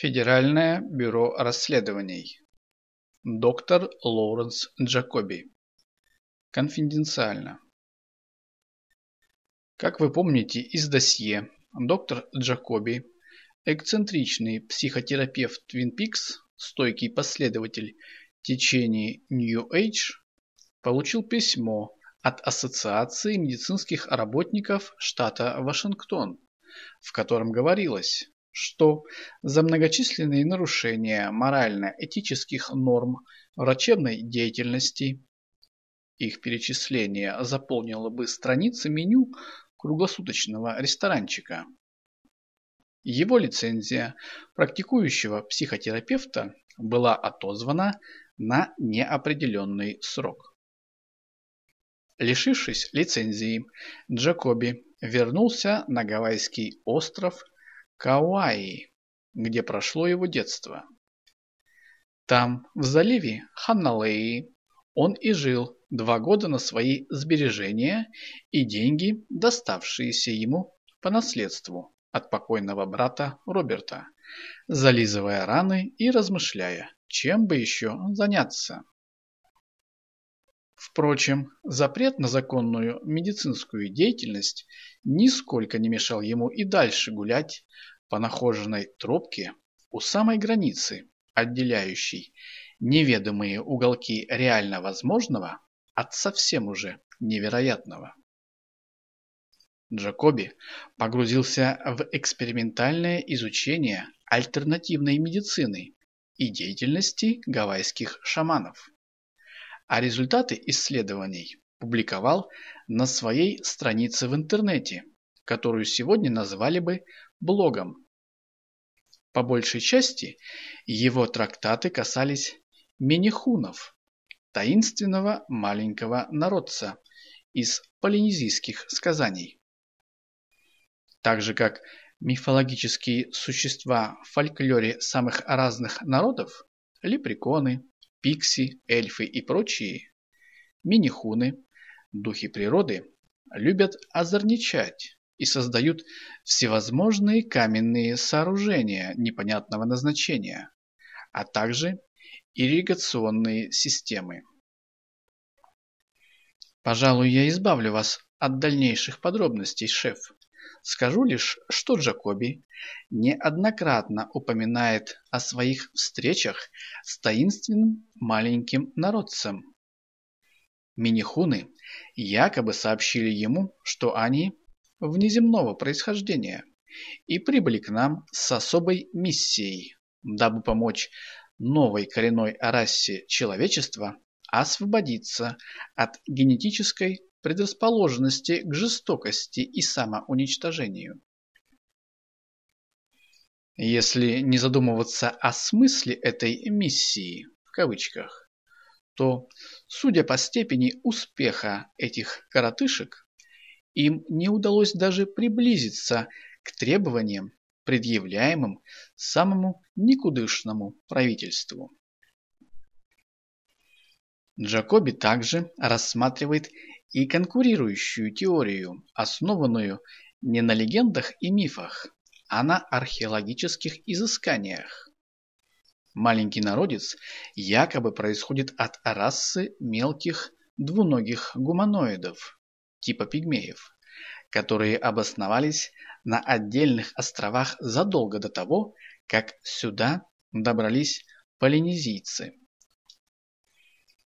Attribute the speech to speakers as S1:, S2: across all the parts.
S1: Федеральное бюро расследований. Доктор Лоуренс Джакоби. Конфиденциально. Как вы помните из досье, доктор Джакоби, эксцентричный психотерапевт Twin Peaks, стойкий последователь течений New Age, получил письмо от Ассоциации медицинских работников штата Вашингтон, в котором говорилось, что за многочисленные нарушения морально-этических норм врачебной деятельности их перечисление заполнило бы страницы меню круглосуточного ресторанчика. Его лицензия практикующего психотерапевта была отозвана на неопределенный срок. Лишившись лицензии, Джакоби вернулся на Гавайский остров Кауаи, где прошло его детство. Там, в заливе Ханалеи, он и жил два года на свои сбережения и деньги, доставшиеся ему по наследству от покойного брата Роберта, зализывая раны и размышляя, чем бы еще заняться. Впрочем, запрет на законную медицинскую деятельность нисколько не мешал ему и дальше гулять по нахоженной тропке у самой границы, отделяющей неведомые уголки реально возможного от совсем уже невероятного. Джакоби погрузился в экспериментальное изучение альтернативной медицины и деятельности гавайских шаманов. А результаты исследований публиковал на своей странице в интернете, которую сегодня назвали бы блогом. По большей части его трактаты касались менихунов, таинственного маленького народца из полинезийских сказаний. Так же как мифологические существа в фольклоре самых разных народов, лепреконы, пикси, эльфы и прочие, минихуны, духи природы, любят озорничать, и создают всевозможные каменные сооружения непонятного назначения, а также ирригационные системы. Пожалуй, я избавлю вас от дальнейших подробностей, шеф. Скажу лишь, что Джакоби неоднократно упоминает о своих встречах с таинственным маленьким народцем. Минихуны якобы сообщили ему, что они внеземного происхождения и прибыли к нам с особой миссией, дабы помочь новой коренной расе человечества освободиться от генетической предрасположенности к жестокости и самоуничтожению. Если не задумываться о смысле этой «миссии» в кавычках, то, судя по степени успеха этих коротышек, им не удалось даже приблизиться к требованиям, предъявляемым самому никудышному правительству. Джакоби также рассматривает и конкурирующую теорию, основанную не на легендах и мифах, а на археологических изысканиях. Маленький народец якобы происходит от расы мелких двуногих гуманоидов, типа пигмеев, которые обосновались на отдельных островах задолго до того, как сюда добрались полинезийцы.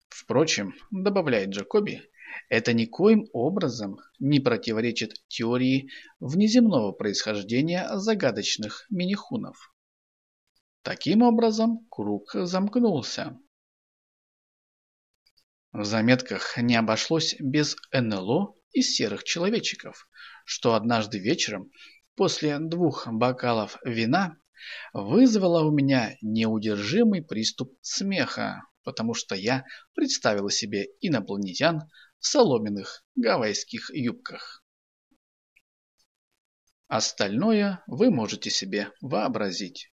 S1: Впрочем, добавляет Джакоби, это никоим образом не противоречит теории внеземного происхождения загадочных минихунов. Таким образом, круг замкнулся. В заметках не обошлось без НЛО из серых человечиков, что однажды вечером после двух бокалов вина вызвало у меня неудержимый приступ смеха, потому что я представила себе инопланетян соломенных гавайских юбках. Остальное вы можете себе вообразить.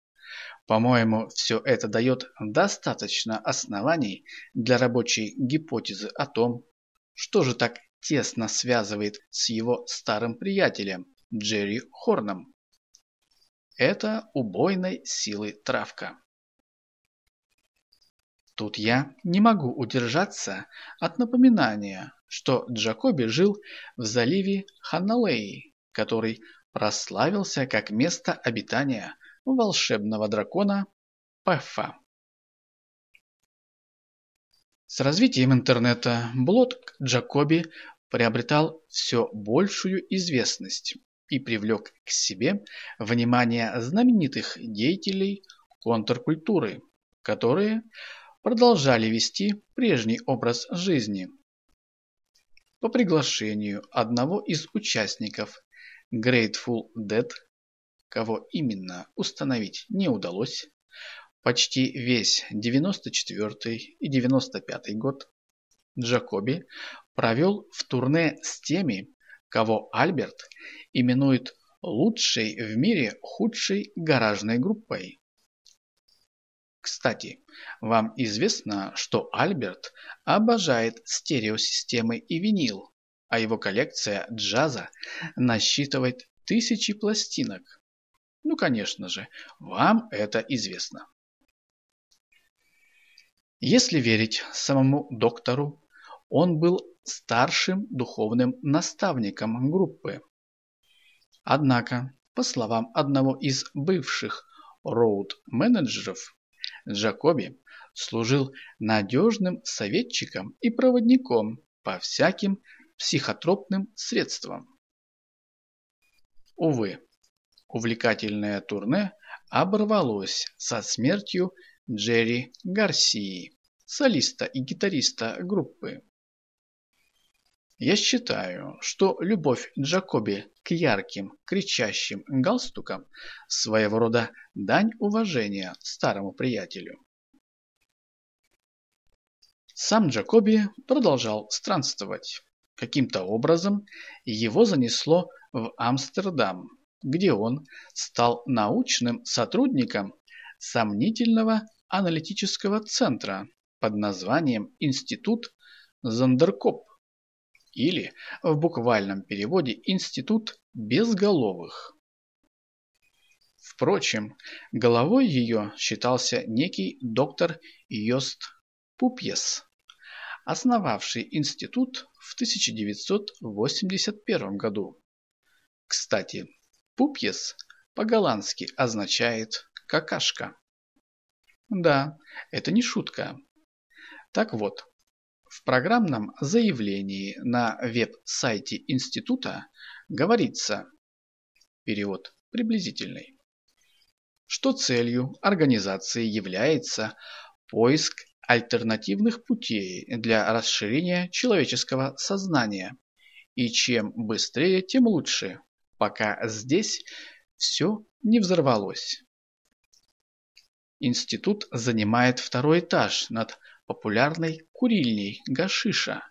S1: По-моему, все это дает достаточно оснований для рабочей гипотезы о том, что же так тесно связывает с его старым приятелем Джерри Хорном. это убойной силы травка. Тут я не могу удержаться от напоминания, что Джакоби жил в заливе Ханалеи, который прославился как место обитания волшебного дракона Пеффа. С развитием интернета блог Джакоби приобретал все большую известность и привлек к себе внимание знаменитых деятелей контркультуры, которые продолжали вести прежний образ жизни. По приглашению одного из участников Grateful Dead, кого именно установить не удалось, почти весь 94 и 95 год Джакоби провел в турне с теми, кого Альберт именует лучшей в мире худшей гаражной группой. Кстати, вам известно, что Альберт обожает стереосистемы и винил, а его коллекция джаза насчитывает тысячи пластинок. Ну, конечно же, вам это известно. Если верить самому доктору, он был старшим духовным наставником группы. Однако, по словам одного из бывших роуд-менеджеров, Джакоби служил надежным советчиком и проводником по всяким психотропным средствам. Увы, увлекательное турне оборвалось со смертью Джерри Гарсии, солиста и гитариста группы. Я считаю, что любовь Джакоби к ярким, кричащим галстукам своего рода дань уважения старому приятелю. Сам Джакоби продолжал странствовать. Каким-то образом его занесло в Амстердам, где он стал научным сотрудником сомнительного аналитического центра под названием Институт Зандеркоп или в буквальном переводе «институт безголовых». Впрочем, головой ее считался некий доктор Йост Пупьес, основавший институт в 1981 году. Кстати, Пупьес по-голландски означает «какашка». Да, это не шутка. Так вот, в программном заявлении на веб-сайте института говорится, перевод приблизительный, что целью организации является поиск альтернативных путей для расширения человеческого сознания. И чем быстрее, тем лучше, пока здесь все не взорвалось. Институт занимает второй этаж над популярной курильней гашиша,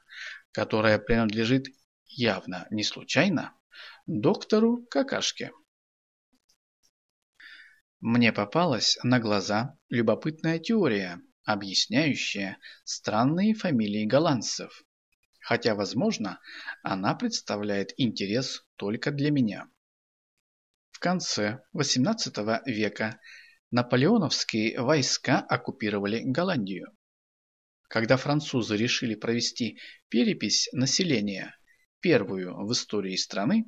S1: которая принадлежит явно не случайно доктору Какашке. Мне попалась на глаза любопытная теория, объясняющая странные фамилии голландцев, хотя, возможно, она представляет интерес только для меня. В конце XVIII века наполеоновские войска оккупировали Голландию. Когда французы решили провести перепись населения, первую в истории страны,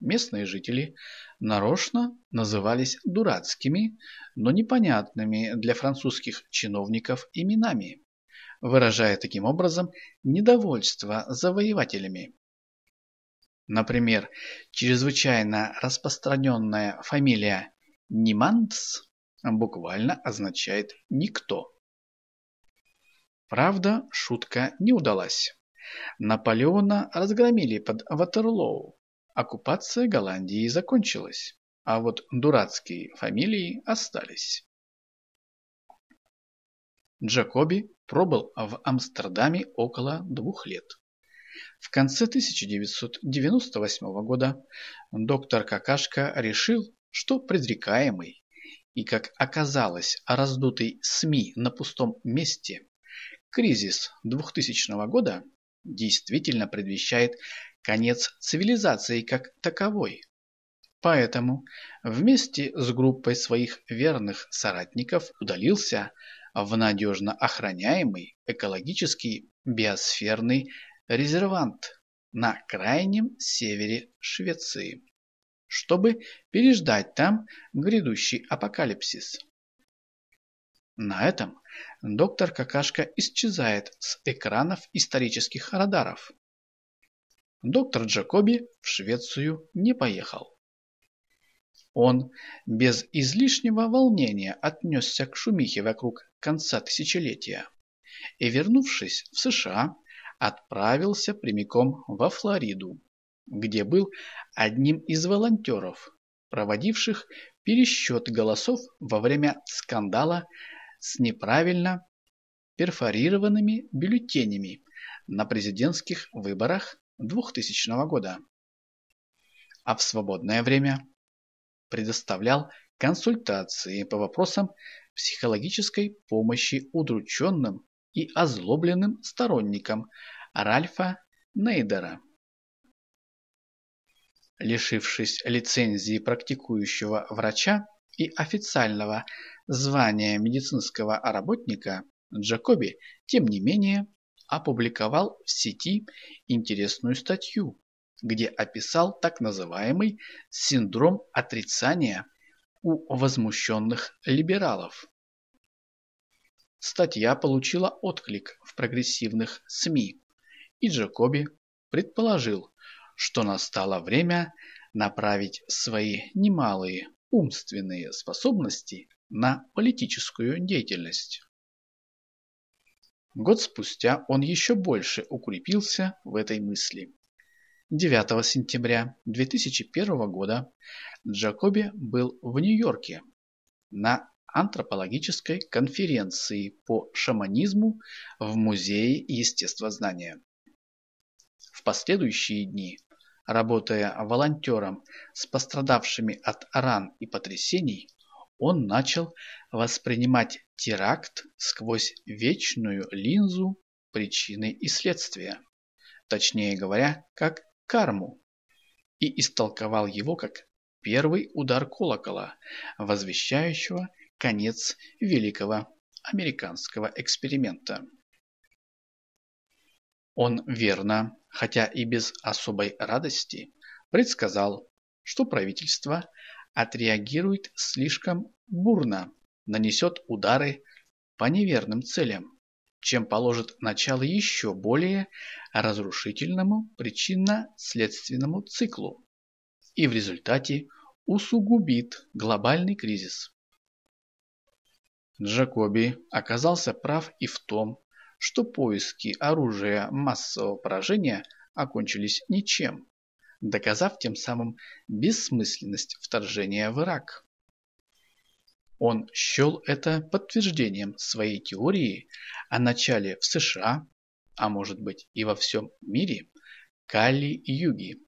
S1: местные жители нарочно назывались дурацкими, но непонятными для французских чиновников именами, выражая таким образом недовольство завоевателями. Например, чрезвычайно распространенная фамилия Ниманс буквально означает «никто». Правда, шутка не удалась. Наполеона разгромили под Ватерлоу. Оккупация Голландии закончилась, а вот дурацкие фамилии остались. Джакоби пробыл в Амстердаме около двух лет. В конце 1998 года доктор Какашка решил, что предрекаемый и, как оказалось, раздутый СМИ на пустом месте Кризис 2000 года действительно предвещает конец цивилизации как таковой. Поэтому вместе с группой своих верных соратников удалился в надежно охраняемый экологический биосферный резервант на крайнем севере Швеции, чтобы переждать там грядущий апокалипсис. На этом доктор Какашка исчезает с экранов исторических радаров. Доктор Джакоби в Швецию не поехал. Он без излишнего волнения отнесся к шумихе вокруг конца тысячелетия и, вернувшись в США, отправился прямиком во Флориду, где был одним из волонтеров, проводивших пересчет голосов во время скандала с неправильно перфорированными бюллетенями на президентских выборах 2000 года. А в свободное время предоставлял консультации по вопросам психологической помощи удрученным и озлобленным сторонникам Ральфа Нейдера. Лишившись лицензии практикующего врача и официального звания медицинского работника, Джакоби, тем не менее, опубликовал в сети интересную статью, где описал так называемый синдром отрицания у возмущенных либералов. Статья получила отклик в прогрессивных СМИ, и Джакоби предположил, что настало время направить свои немалые умственные способности на политическую деятельность. Год спустя он еще больше укрепился в этой мысли. 9 сентября 2001 года Джакоби был в Нью-Йорке на антропологической конференции по шаманизму в Музее естествознания. В последующие дни, работая волонтером с пострадавшими от ран и потрясений, он начал воспринимать теракт сквозь вечную линзу причины и следствия, точнее говоря, как карму, и истолковал его как первый удар колокола, возвещающего конец великого американского эксперимента. Он верно, хотя и без особой радости, предсказал, что правительство отреагирует слишком бурно, нанесет удары по неверным целям, чем положит начало еще более разрушительному причинно-следственному циклу и в результате усугубит глобальный кризис. Джакоби оказался прав и в том, что поиски оружия массового поражения окончились ничем, доказав тем самым бессмысленность вторжения в Ирак. Он счел это подтверждением своей теории о начале в США, а может быть и во всем мире, Кали-Юги,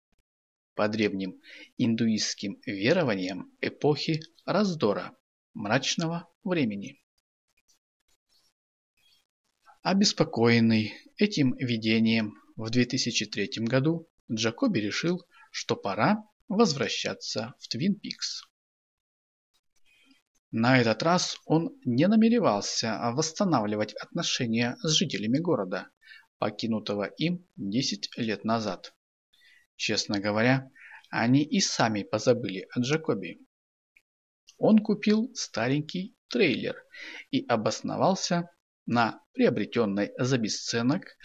S1: по древним индуистским верованиям эпохи раздора, мрачного времени. Обеспокоенный этим видением в 2003 году Джакоби решил, что пора возвращаться в Твин Пикс. На этот раз он не намеревался восстанавливать отношения с жителями города, покинутого им 10 лет назад. Честно говоря, они и сами позабыли о Джакоби. Он купил старенький трейлер и обосновался на приобретенной за бесценок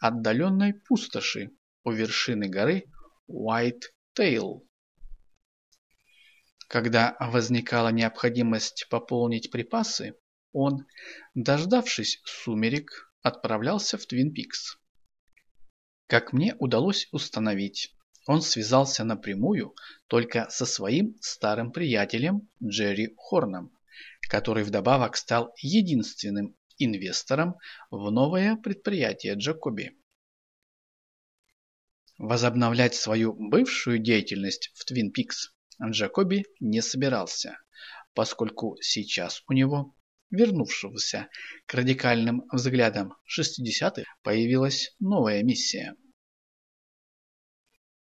S1: отдаленной пустоши у вершины горы Tail. Когда возникала необходимость пополнить припасы, он, дождавшись сумерек, отправлялся в Твин Пикс. Как мне удалось установить, он связался напрямую только со своим старым приятелем Джерри Хорном, который вдобавок стал единственным инвестором в новое предприятие Джакоби. Возобновлять свою бывшую деятельность в Твин Пикс Джакоби не собирался, поскольку сейчас у него, вернувшегося к радикальным взглядам 60-х, появилась новая миссия.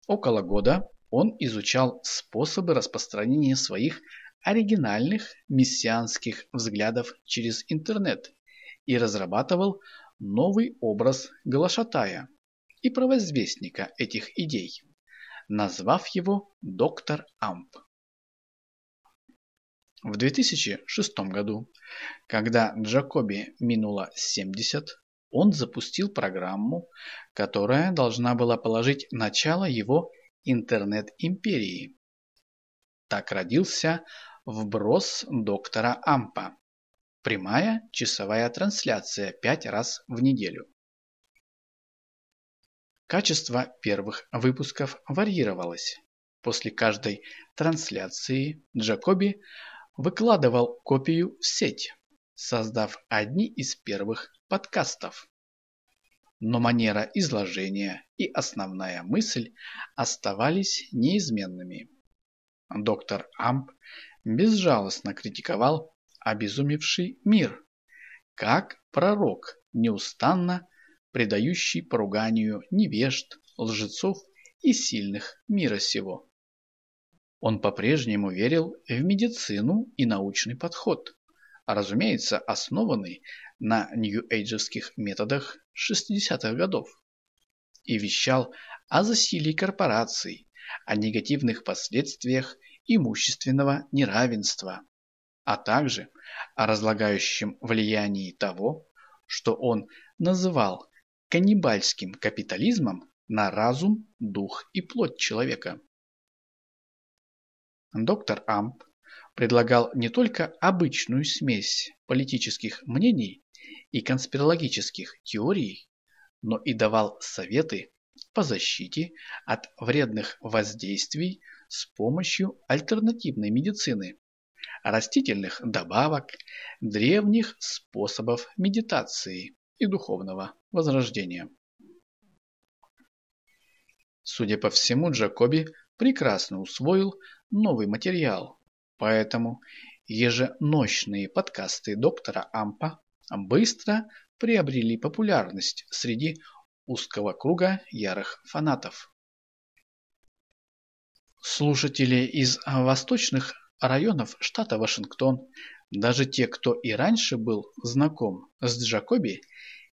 S1: Около года он изучал способы распространения своих оригинальных мессианских взглядов через интернет и разрабатывал новый образ Глашатая и провозвестника этих идей, назвав его доктор Амп. В 2006 году, когда Джакоби минуло 70, он запустил программу, которая должна была положить начало его интернет-империи. Так родился вброс доктора Ампа. Прямая часовая трансляция пять раз в неделю. Качество первых выпусков варьировалось. После каждой трансляции Джакоби выкладывал копию в сеть, создав одни из первых подкастов. Но манера изложения и основная мысль оставались неизменными. Доктор Амп безжалостно критиковал обезумевший мир, как пророк, неустанно предающий поруганию невежд, лжецов и сильных мира сего. Он по-прежнему верил в медицину и научный подход, разумеется, основанный на нью-эйджевских методах 60-х годов, и вещал о засилии корпораций, о негативных последствиях имущественного неравенства, а также о разлагающем влиянии того, что он называл каннибальским капитализмом на разум, дух и плоть человека. Доктор Амп предлагал не только обычную смесь политических мнений и конспирологических теорий, но и давал советы по защите от вредных воздействий с помощью альтернативной медицины, растительных добавок, древних способов медитации и духовного возрождения. Судя по всему, Джакоби прекрасно усвоил новый материал, поэтому еженочные подкасты доктора Ампа быстро приобрели популярность среди узкого круга ярых фанатов. Слушатели из восточных районов штата Вашингтон, даже те, кто и раньше был знаком с Джакоби,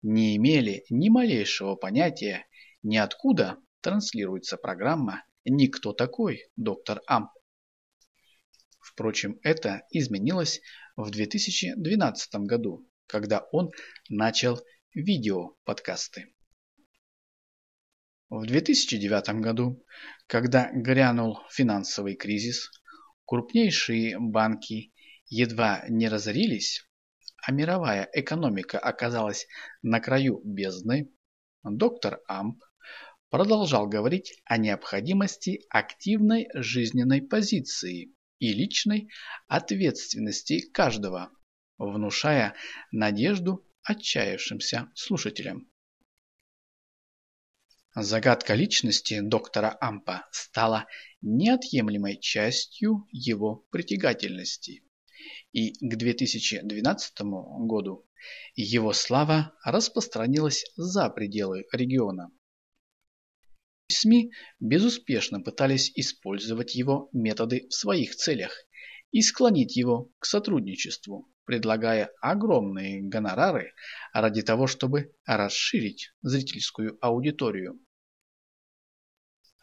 S1: не имели ни малейшего понятия, ни откуда транслируется программа, ни кто такой доктор Амп. Впрочем, это изменилось в 2012 году, когда он начал видео-подкасты. В 2009 году, когда грянул финансовый кризис, крупнейшие банки едва не разорились, а мировая экономика оказалась на краю бездны, доктор Амп продолжал говорить о необходимости активной жизненной позиции и личной ответственности каждого, внушая надежду отчаявшимся слушателям. Загадка личности доктора Ампа стала неотъемлемой частью его притягательности. И к 2012 году его слава распространилась за пределы региона. СМИ безуспешно пытались использовать его методы в своих целях и склонить его к сотрудничеству, предлагая огромные гонорары ради того, чтобы расширить зрительскую аудиторию.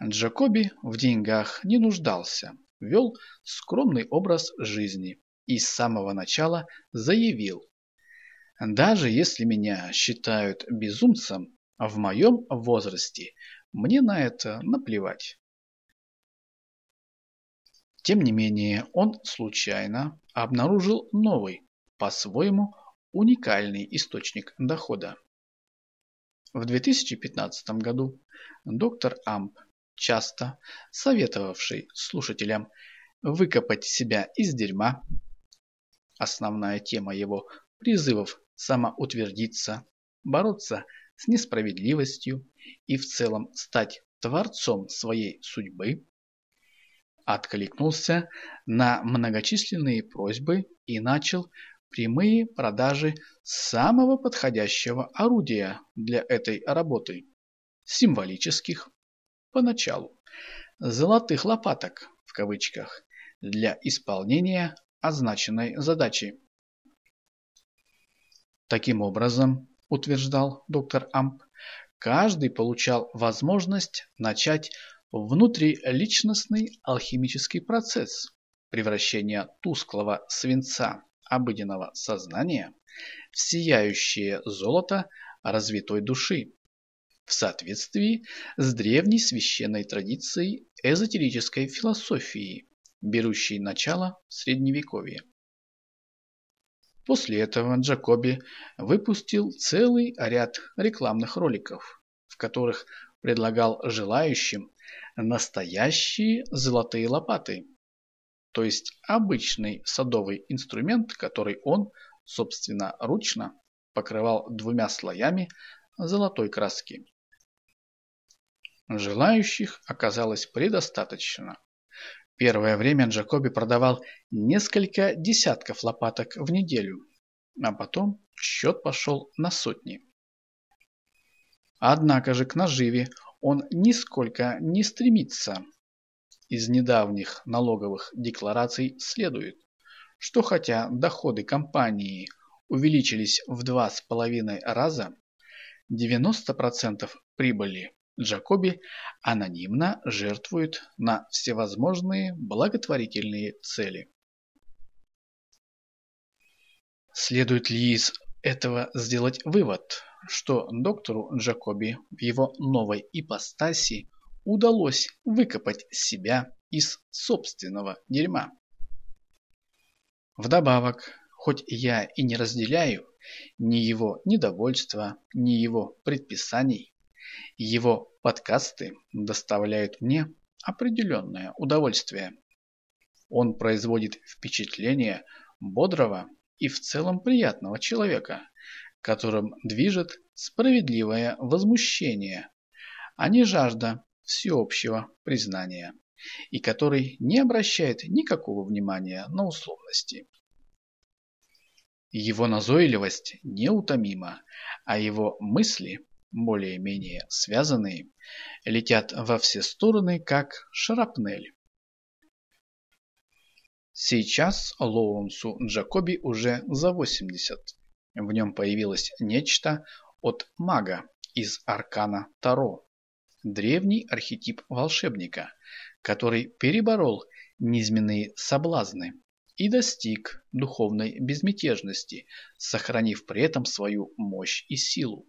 S1: Джакоби в деньгах не нуждался, вел скромный образ жизни и с самого начала заявил, «Даже если меня считают безумцем, в моем возрасте мне на это наплевать. Тем не менее, он случайно обнаружил новый, по-своему уникальный источник дохода. В 2015 году доктор Амп, часто советовавший слушателям выкопать себя из дерьма, основная тема его призывов самоутвердиться, бороться с несправедливостью и в целом стать творцом своей судьбы, откликнулся на многочисленные просьбы и начал прямые продажи самого подходящего орудия для этой работы – символических, поначалу, «золотых лопаток» в кавычках для исполнения означенной задачи. Таким образом, утверждал доктор Амп, каждый получал возможность начать внутриличностный алхимический процесс превращения тусклого свинца обыденного сознания в сияющее золото развитой души в соответствии с древней священной традицией эзотерической философии, берущей начало в Средневековье. После этого Джакоби выпустил целый ряд рекламных роликов, в которых предлагал желающим настоящие золотые лопаты, то есть обычный садовый инструмент, который он собственно ручно покрывал двумя слоями золотой краски. Желающих оказалось предостаточно. Первое время Джакоби продавал несколько десятков лопаток в неделю, а потом счет пошел на сотни. Однако же к наживе он нисколько не стремится. Из недавних налоговых деклараций следует, что хотя доходы компании увеличились в два с половиной раза, 90% прибыли Джакоби анонимно жертвует на всевозможные благотворительные цели. Следует ли из этого сделать вывод, что доктору Джакоби в его новой ипостаси удалось выкопать себя из собственного дерьма? Вдобавок, хоть я и не разделяю ни его недовольства, ни его предписаний, его подкасты доставляют мне определенное удовольствие. Он производит впечатление бодрого и в целом приятного человека, которым движет справедливое возмущение, а не жажда всеобщего признания, и который не обращает никакого внимания на условности. Его назойливость неутомима, а его мысли более-менее связанные, летят во все стороны, как шрапнель. Сейчас Лоунсу Джакоби уже за 80. В нем появилось нечто от мага из Аркана Таро. Древний архетип волшебника, который переборол низменные соблазны и достиг духовной безмятежности, сохранив при этом свою мощь и силу.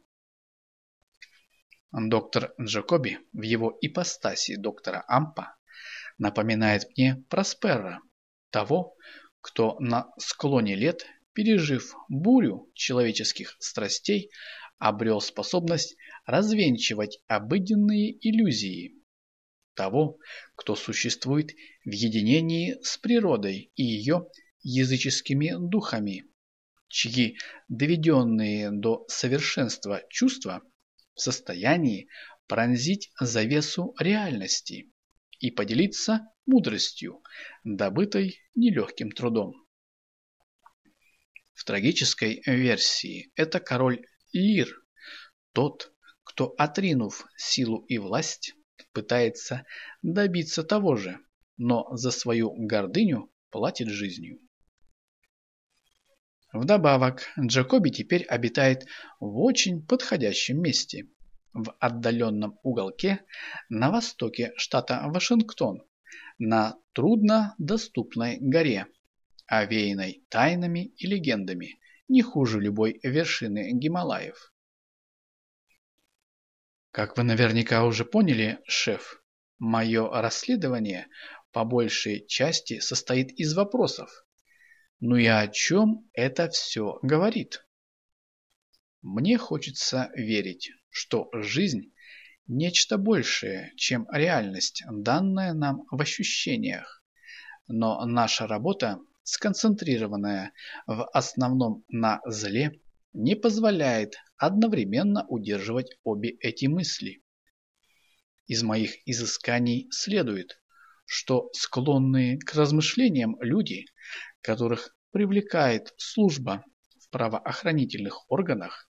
S1: Доктор Джакоби в его ипостаси доктора Ампа напоминает мне Просперра, того, кто на склоне лет, пережив бурю человеческих страстей, обрел способность развенчивать обыденные иллюзии. Того, кто существует в единении с природой и ее языческими духами, чьи доведенные до совершенства чувства – в состоянии пронзить завесу реальности и поделиться мудростью, добытой нелегким трудом. В трагической версии это король Лир, тот, кто, отринув силу и власть, пытается добиться того же, но за свою гордыню платит жизнью. Вдобавок, Джакоби теперь обитает в очень подходящем месте, в отдаленном уголке на востоке штата Вашингтон, на труднодоступной горе, овеянной тайнами и легендами, не хуже любой вершины Гималаев. Как вы наверняка уже поняли, шеф, мое расследование по большей части состоит из вопросов, ну и о чем это все говорит? Мне хочется верить, что жизнь – нечто большее, чем реальность, данная нам в ощущениях. Но наша работа, сконцентрированная в основном на зле, не позволяет одновременно удерживать обе эти мысли. Из моих изысканий следует, что склонные к размышлениям люди которых привлекает служба в правоохранительных органах,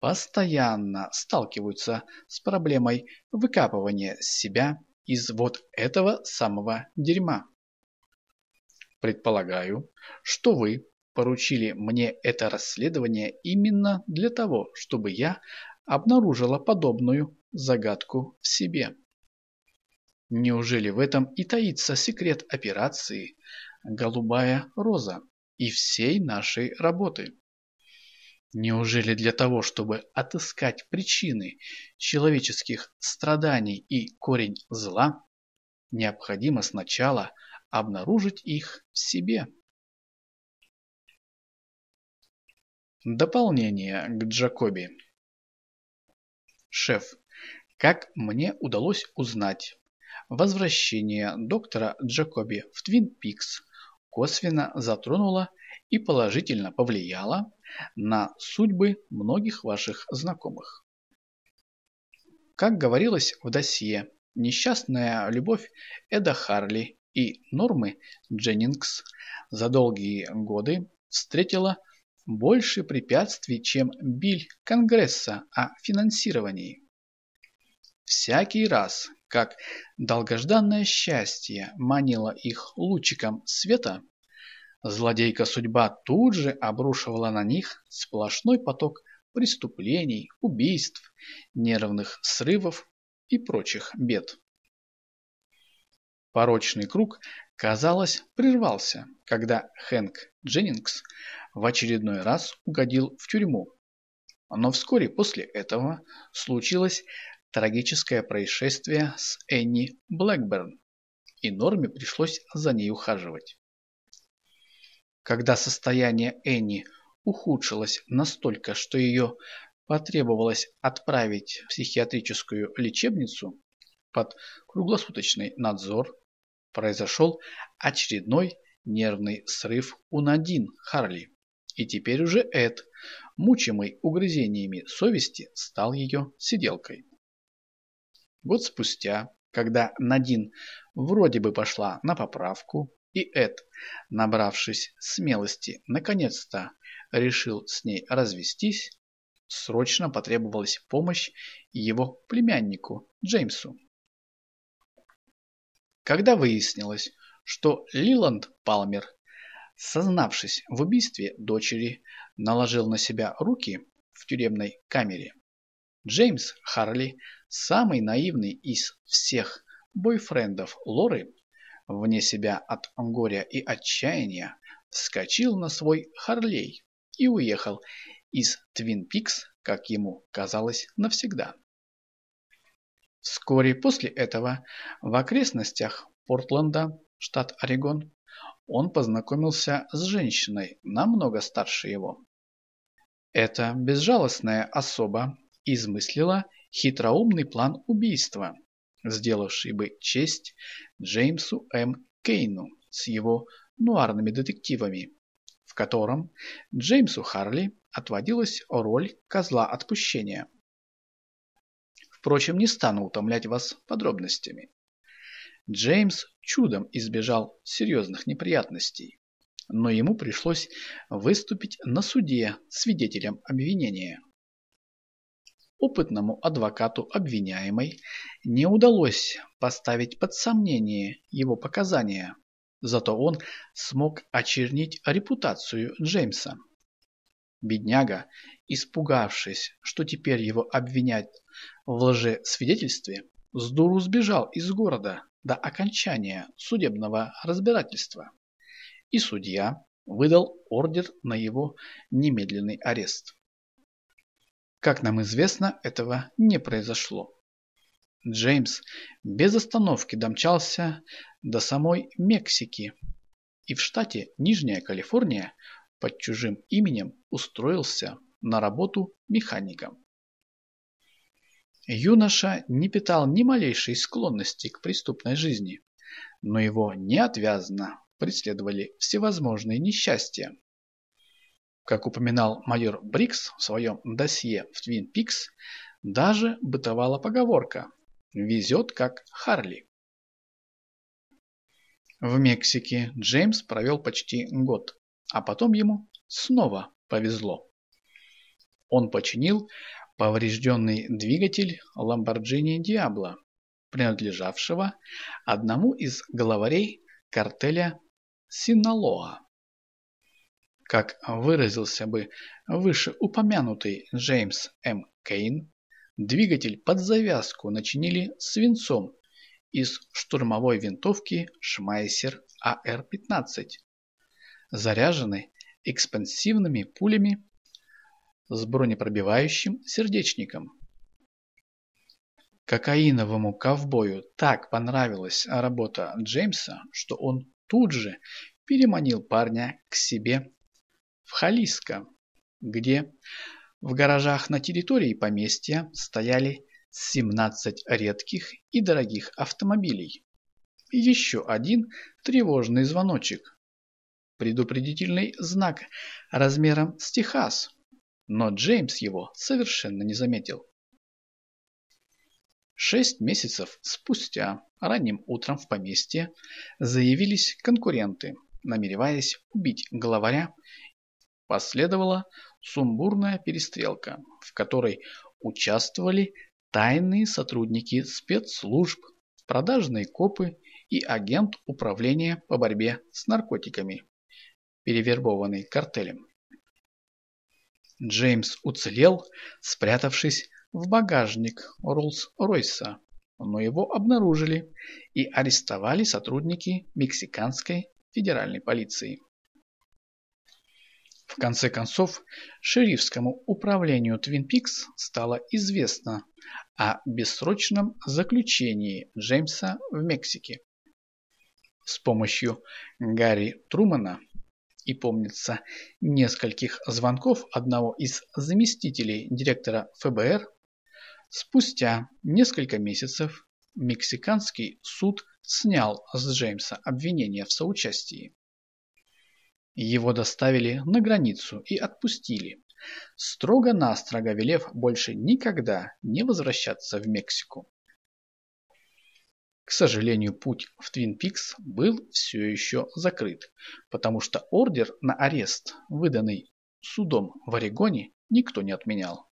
S1: постоянно сталкиваются с проблемой выкапывания себя из вот этого самого дерьма. Предполагаю, что вы поручили мне это расследование именно для того, чтобы я обнаружила подобную загадку в себе. Неужели в этом и таится секрет операции «Голубая роза» и всей нашей работы? Неужели для того, чтобы отыскать причины человеческих страданий и корень зла, необходимо сначала обнаружить их в себе? Дополнение к Джакоби. Шеф, как мне удалось узнать, возвращение доктора Джакоби в Твин Пикс косвенно затронуло и положительно повлияло на судьбы многих ваших знакомых. Как говорилось в досье, несчастная любовь Эда Харли и Нормы Дженнингс за долгие годы встретила больше препятствий, чем биль Конгресса о финансировании. Всякий раз, как долгожданное счастье манило их лучиком света, злодейка судьба тут же обрушивала на них сплошной поток преступлений, убийств, нервных срывов и прочих бед. Порочный круг, казалось, прервался, когда Хэнк Дженнингс в очередной раз угодил в тюрьму. Но вскоре после этого случилось трагическое происшествие с Энни Блэкберн, и Норме пришлось за ней ухаживать. Когда состояние Энни ухудшилось настолько, что ее потребовалось отправить в психиатрическую лечебницу под круглосуточный надзор, произошел очередной нервный срыв у Надин Харли. И теперь уже Эд, мучимый угрызениями совести, стал ее сиделкой. Год спустя, когда Надин вроде бы пошла на поправку, и Эд, набравшись смелости, наконец-то решил с ней развестись, срочно потребовалась помощь его племяннику Джеймсу. Когда выяснилось, что Лиланд Палмер, сознавшись в убийстве дочери, наложил на себя руки в тюремной камере, Джеймс Харли, самый наивный из всех бойфрендов Лоры, вне себя от горя и отчаяния, вскочил на свой Харлей и уехал из Твин Пикс, как ему казалось, навсегда. Вскоре после этого в окрестностях Портленда, штат Орегон, он познакомился с женщиной, намного старше его. Эта безжалостная особа измыслила хитроумный план убийства, сделавший бы честь Джеймсу М. Кейну с его нуарными детективами, в котором Джеймсу Харли отводилась роль козла отпущения. Впрочем, не стану утомлять вас подробностями. Джеймс чудом избежал серьезных неприятностей, но ему пришлось выступить на суде свидетелем обвинения. Опытному адвокату обвиняемой не удалось поставить под сомнение его показания, зато он смог очернить репутацию Джеймса. Бедняга, испугавшись, что теперь его обвинят в лжесвидетельстве, с дуру сбежал из города до окончания судебного разбирательства. И судья выдал ордер на его немедленный арест. Как нам известно, этого не произошло. Джеймс без остановки домчался до самой Мексики и в штате Нижняя Калифорния под чужим именем устроился на работу механиком. Юноша не питал ни малейшей склонности к преступной жизни, но его неотвязно преследовали всевозможные несчастья. Как упоминал майор Брикс в своем досье в Твин Пикс, даже бытовала поговорка «везет как Харли». В Мексике Джеймс провел почти год, а потом ему снова повезло. Он починил поврежденный двигатель Lamborghini Diablo, принадлежавшего одному из главарей картеля Синалоа. Как выразился бы вышеупомянутый Джеймс М. Кейн, двигатель под завязку начинили свинцом из штурмовой винтовки Шмайсер АР-15, заряженной экспансивными пулями с бронепробивающим сердечником. Кокаиновому ковбою так понравилась работа Джеймса, что он тут же переманил парня к себе в Халиско, где в гаражах на территории поместья стояли 17 редких и дорогих автомобилей. Еще один тревожный звоночек. Предупредительный знак размером с Техас. Но Джеймс его совершенно не заметил. Шесть месяцев спустя, ранним утром в поместье, заявились конкуренты, намереваясь убить главаря. Последовала сумбурная перестрелка, в которой участвовали тайные сотрудники спецслужб, продажные копы и агент управления по борьбе с наркотиками, перевербованный картелем. Джеймс уцелел, спрятавшись в багажник Роллс-Ройса, но его обнаружили и арестовали сотрудники мексиканской федеральной полиции. В конце концов, шерифскому управлению Твин Пикс стало известно о бессрочном заключении Джеймса в Мексике. С помощью Гарри Трумана и, помнится, нескольких звонков одного из заместителей директора ФБР, спустя несколько месяцев мексиканский суд снял с Джеймса обвинение в соучастии. Его доставили на границу и отпустили, строго-настрого велев больше никогда не возвращаться в Мексику. К сожалению, путь в Твин Пикс был все еще закрыт, потому что ордер на арест, выданный судом в Орегоне, никто не отменял.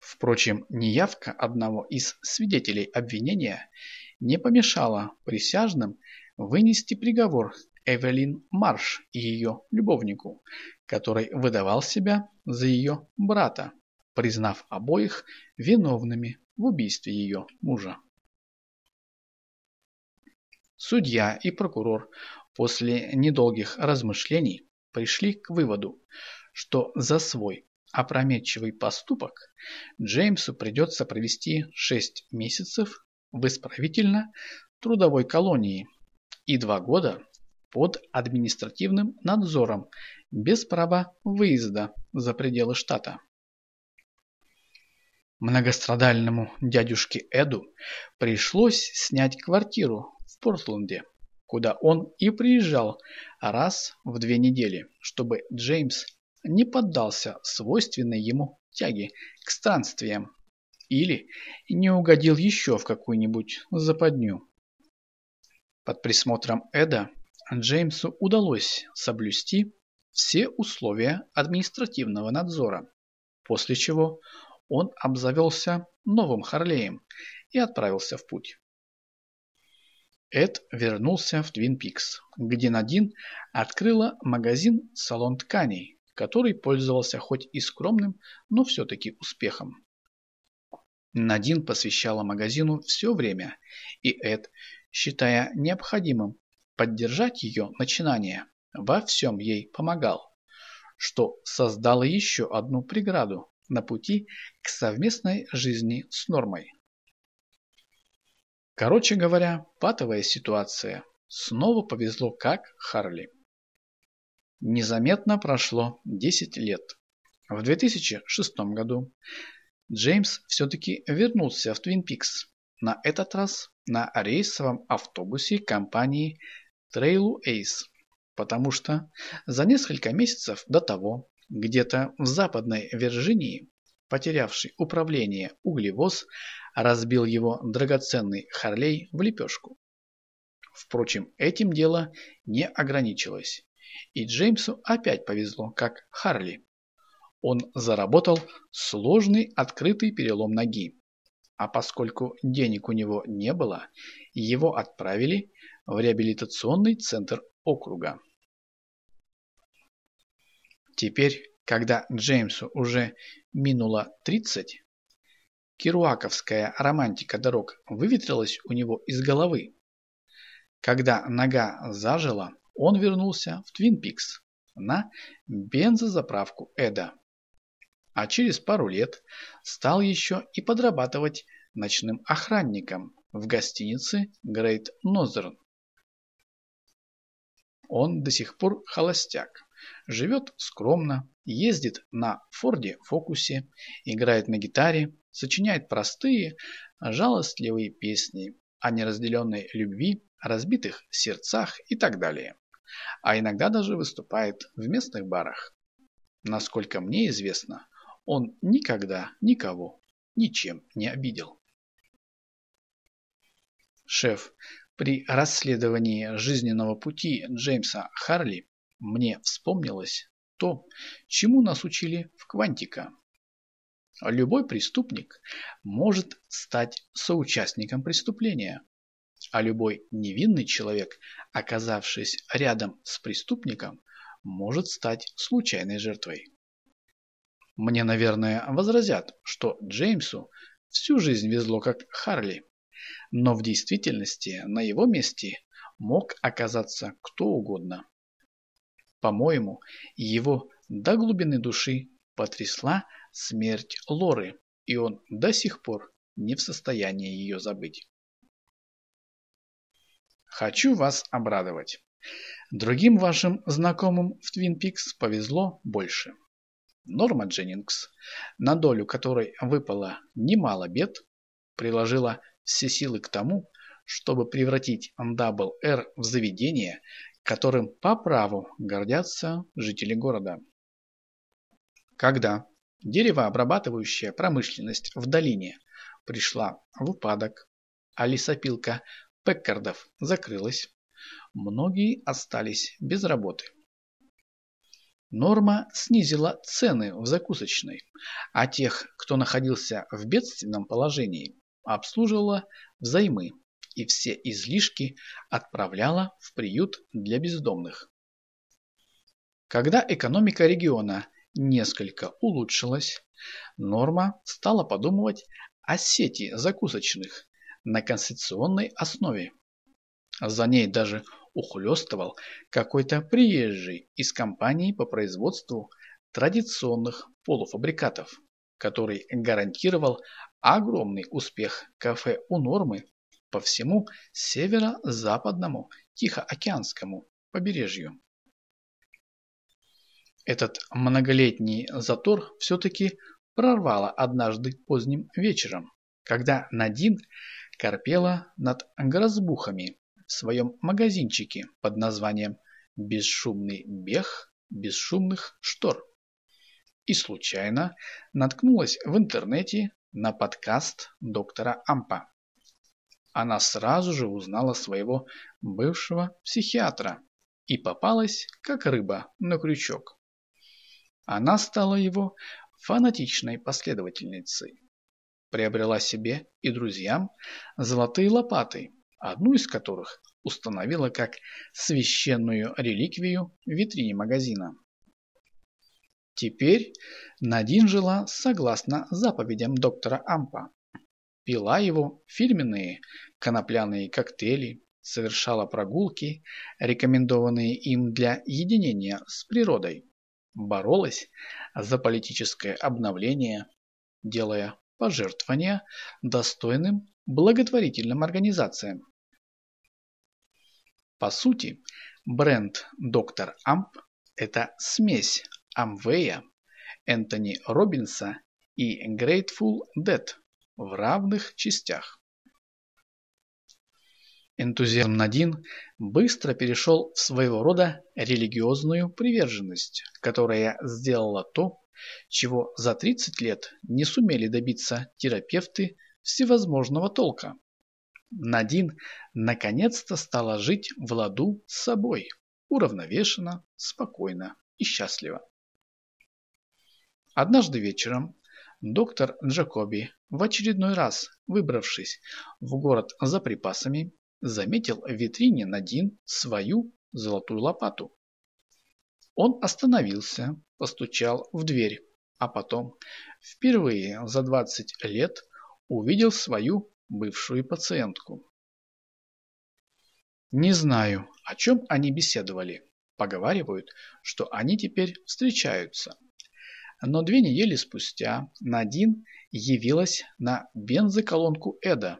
S1: Впрочем, неявка одного из свидетелей обвинения не помешала присяжным вынести приговор Эвелин Марш и ее любовнику, который выдавал себя за ее брата, признав обоих виновными в убийстве ее мужа. Судья и прокурор после недолгих размышлений пришли к выводу, что за свой опрометчивый поступок Джеймсу придется провести 6 месяцев в исправительно-трудовой колонии и 2 года под административным надзором без права выезда за пределы штата. Многострадальному дядюшке Эду пришлось снять квартиру в Портленде, куда он и приезжал раз в две недели, чтобы Джеймс не поддался свойственной ему тяге к странствиям или не угодил еще в какую-нибудь западню. Под присмотром Эда Джеймсу удалось соблюсти все условия административного надзора, после чего он обзавелся новым Харлеем и отправился в путь. Эд вернулся в Твин Пикс, где Надин открыла магазин «Салон тканей», который пользовался хоть и скромным, но все-таки успехом. Надин посвящала магазину все время, и Эд, считая необходимым поддержать ее начинание, во всем ей помогал, что создало еще одну преграду на пути к совместной жизни с Нормой. Короче говоря, патовая ситуация. Снова повезло как Харли. Незаметно прошло 10 лет. В 2006 году Джеймс все-таки вернулся в Твин Пикс. На этот раз на рейсовом автобусе компании Трейлу Эйс, потому что за несколько месяцев до того, где-то в западной Вирджинии, потерявший управление углевоз, разбил его драгоценный Харлей в лепешку. Впрочем, этим дело не ограничилось, и Джеймсу опять повезло, как Харли. Он заработал сложный открытый перелом ноги, а поскольку денег у него не было, его отправили в реабилитационный центр округа. Теперь, когда Джеймсу уже минуло 30, керуаковская романтика дорог выветрилась у него из головы. Когда нога зажила, он вернулся в Твин Пикс на бензозаправку Эда. А через пару лет стал еще и подрабатывать ночным охранником в гостинице Great Northern. Он до сих пор холостяк, живет скромно, ездит на Форде Фокусе, играет на гитаре, сочиняет простые, жалостливые песни о неразделенной любви, разбитых сердцах и так далее а иногда даже выступает в местных барах. Насколько мне известно, он никогда никого ничем не обидел. Шеф, при расследовании жизненного пути Джеймса Харли мне вспомнилось то, чему нас учили в Квантика. Любой преступник может стать соучастником преступления, а любой невинный человек, оказавшись рядом с преступником, может стать случайной жертвой. Мне, наверное, возразят, что Джеймсу всю жизнь везло как Харли, но в действительности на его месте мог оказаться кто угодно. По-моему, его до глубины души потрясла смерть Лоры, и он до сих пор не в состоянии ее забыть. Хочу вас обрадовать. Другим вашим знакомым в Твин Пикс повезло больше. Норма Дженнингс, на долю которой выпало немало бед, приложила все силы к тому, чтобы превратить Дабл в заведение, которым по праву гордятся жители города. Когда деревообрабатывающая промышленность в долине пришла в упадок, а лесопилка Пеккардов закрылась. Многие остались без работы. Норма снизила цены в закусочной, а тех, кто находился в бедственном положении, обслуживала взаймы и все излишки отправляла в приют для бездомных. Когда экономика региона несколько улучшилась, Норма стала подумывать о сети закусочных на конституционной основе. За ней даже ухлёстывал какой-то приезжий из компании по производству традиционных полуфабрикатов, который гарантировал огромный успех кафе у Нормы по всему северо-западному Тихоокеанскому побережью. Этот многолетний затор все-таки прорвало однажды поздним вечером, когда Надин корпела над грозбухами в своем магазинчике под названием «Бесшумный бег бесшумных штор» и случайно наткнулась в интернете на подкаст доктора Ампа. Она сразу же узнала своего бывшего психиатра и попалась, как рыба, на крючок. Она стала его фанатичной последовательницей приобрела себе и друзьям золотые лопаты, одну из которых установила как священную реликвию в витрине магазина. Теперь Надин жила согласно заповедям доктора Ампа. Пила его фирменные конопляные коктейли, совершала прогулки, рекомендованные им для единения с природой, боролась за политическое обновление, делая пожертвования достойным благотворительным организациям. По сути, бренд Доктор Амп – это смесь Амвея, Энтони Робинса и Grateful Dead в равных частях. Энтузиазм Надин быстро перешел в своего рода религиозную приверженность, которая сделала то, чего за 30 лет не сумели добиться терапевты всевозможного толка. Надин наконец-то стала жить в ладу с собой, уравновешенно, спокойно и счастливо. Однажды вечером Доктор Джакоби, в очередной раз выбравшись в город за припасами, заметил в витрине Надин свою золотую лопату. Он остановился, постучал в дверь, а потом, впервые за 20 лет, увидел свою бывшую пациентку. Не знаю, о чем они беседовали. Поговаривают, что они теперь встречаются. Но две недели спустя Надин явилась на бензоколонку Эда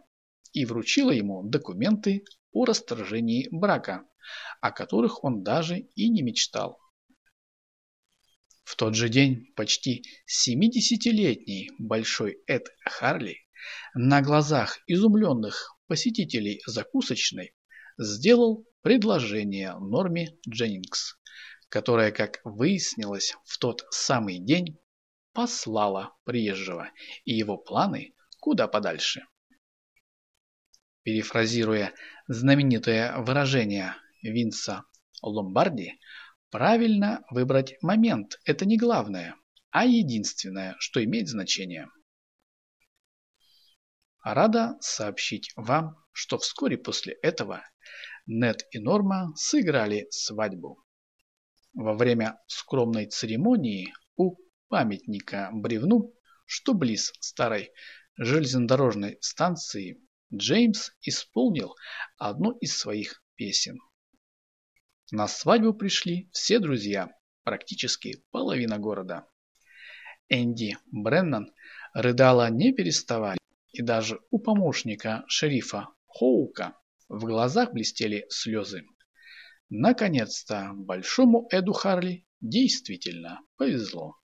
S1: и вручила ему документы о расторжении брака, о которых он даже и не мечтал. В тот же день почти 70-летний Большой Эд Харли на глазах изумленных посетителей закусочной сделал предложение Норме Дженнингс, которая, как выяснилось в тот самый день, послала приезжего и его планы куда подальше. Перефразируя знаменитое выражение Винса Ломбарди, правильно выбрать момент – это не главное, а единственное, что имеет значение. Рада сообщить вам, что вскоре после этого Нед и Норма сыграли свадьбу. Во время скромной церемонии у памятника бревну, что близ старой железнодорожной станции, Джеймс исполнил одну из своих песен. На свадьбу пришли все друзья, практически половина города. Энди Бреннан рыдала не переставая, и даже у помощника шерифа Хоука в глазах блестели слезы. Наконец-то большому Эду Харли действительно повезло.